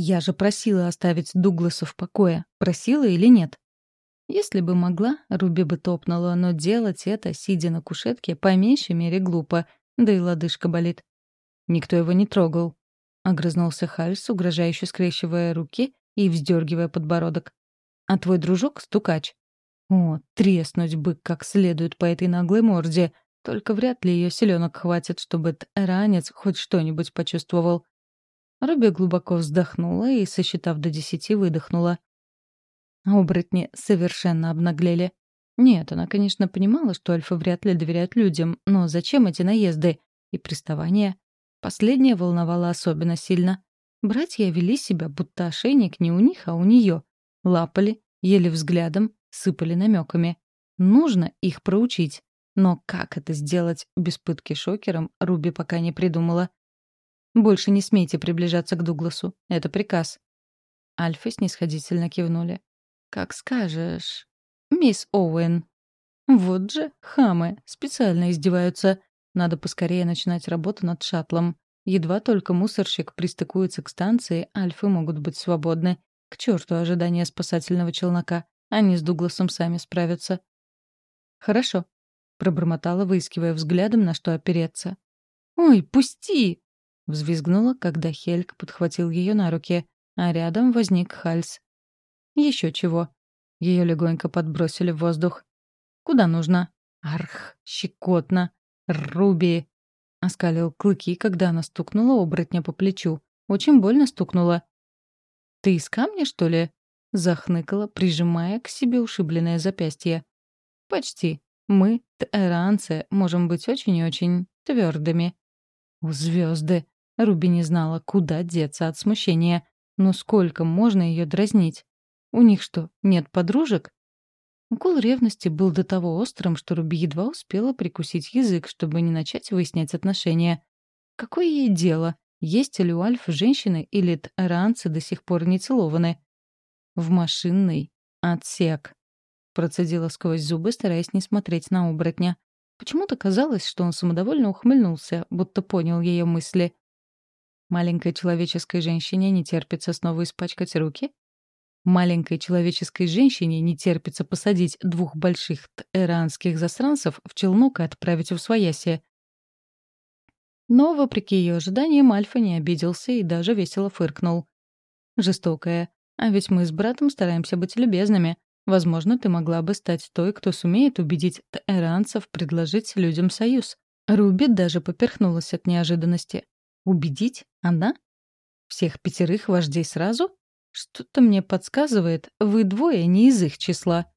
Я же просила оставить Дугласа в покое. Просила или нет? Если бы могла, Руби бы топнула, но делать это, сидя на кушетке, по меньшей мере глупо, да и лодыжка болит. Никто его не трогал. Огрызнулся Хальс, угрожающе скрещивая руки и вздергивая подбородок. А твой дружок — стукач. О, треснуть бы как следует по этой наглой морде. Только вряд ли ее селенок хватит, чтобы ранец хоть что-нибудь почувствовал. Руби глубоко вздохнула и, сосчитав до десяти, выдохнула. Оборотни совершенно обнаглели. Нет, она, конечно, понимала, что альфы вряд ли доверяют людям, но зачем эти наезды и приставания? Последнее волновало особенно сильно. Братья вели себя, будто ошейник не у них, а у нее. Лапали, ели взглядом, сыпали намеками. Нужно их проучить. Но как это сделать без пытки шокером, Руби пока не придумала. «Больше не смейте приближаться к Дугласу. Это приказ». Альфы снисходительно кивнули. «Как скажешь, мисс Оуэн». Вот же, хамы, специально издеваются. Надо поскорее начинать работу над шаттлом. Едва только мусорщик пристыкуется к станции, альфы могут быть свободны. К черту ожидания спасательного челнока. Они с Дугласом сами справятся. «Хорошо», — пробормотала, выискивая взглядом, на что опереться. «Ой, пусти!» — взвизгнула, когда Хельк подхватил ее на руки, а рядом возник Хальс. Еще чего. Ее легонько подбросили в воздух. Куда нужно? Арх, щекотно. Руби. Оскалил клыки, когда она стукнула оборотня по плечу. Очень больно стукнула. «Ты из камня, что ли?» — захныкала, прижимая к себе ушибленное запястье. «Почти. Мы, тэранцы, можем быть очень и очень твердыми. У звезды. Руби не знала, куда деться от смущения. Но сколько можно ее дразнить? У них что, нет подружек? Укол ревности был до того острым, что Руби едва успела прикусить язык, чтобы не начать выяснять отношения. Какое ей дело, есть ли у Альф женщины или ранцы до сих пор не целованы? В машинный отсек. Процедила сквозь зубы, стараясь не смотреть на оборотня. Почему-то казалось, что он самодовольно ухмыльнулся, будто понял ее мысли. Маленькой человеческой женщине не терпится снова испачкать руки? Маленькой человеческой женщине не терпится посадить двух больших иранских засранцев в челнок и отправить в свояси. Но, вопреки ее ожиданиям, Альфа не обиделся и даже весело фыркнул. «Жестокая. А ведь мы с братом стараемся быть любезными. Возможно, ты могла бы стать той, кто сумеет убедить иранцев предложить людям союз». Руби даже поперхнулась от неожиданности. «Убедить? Она? Всех пятерых вождей сразу?» Что-то мне подсказывает, вы двое не из их числа.